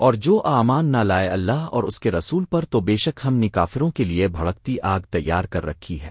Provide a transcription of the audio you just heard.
اور جو آمان نہ لائے اللہ اور اس کے رسول پر تو بے شک ہم نکافروں کے لیے بھڑکتی آگ تیار کر رکھی ہے۔